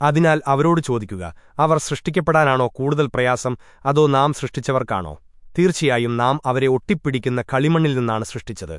അതിനാൽ അവരോട് ചോദിക്കുക അവർ സൃഷ്ടിക്കപ്പെടാനാണോ കൂടുതൽ പ്രയാസം അതോ നാം സൃഷ്ടിച്ചവർക്കാണോ? തീർച്ചയായും നാം അവരെ ഒട്ടിപ്പിടിക്കുന്ന കളിമണ്ണിൽ നിന്നാണ് സൃഷ്ടിച്ചത്.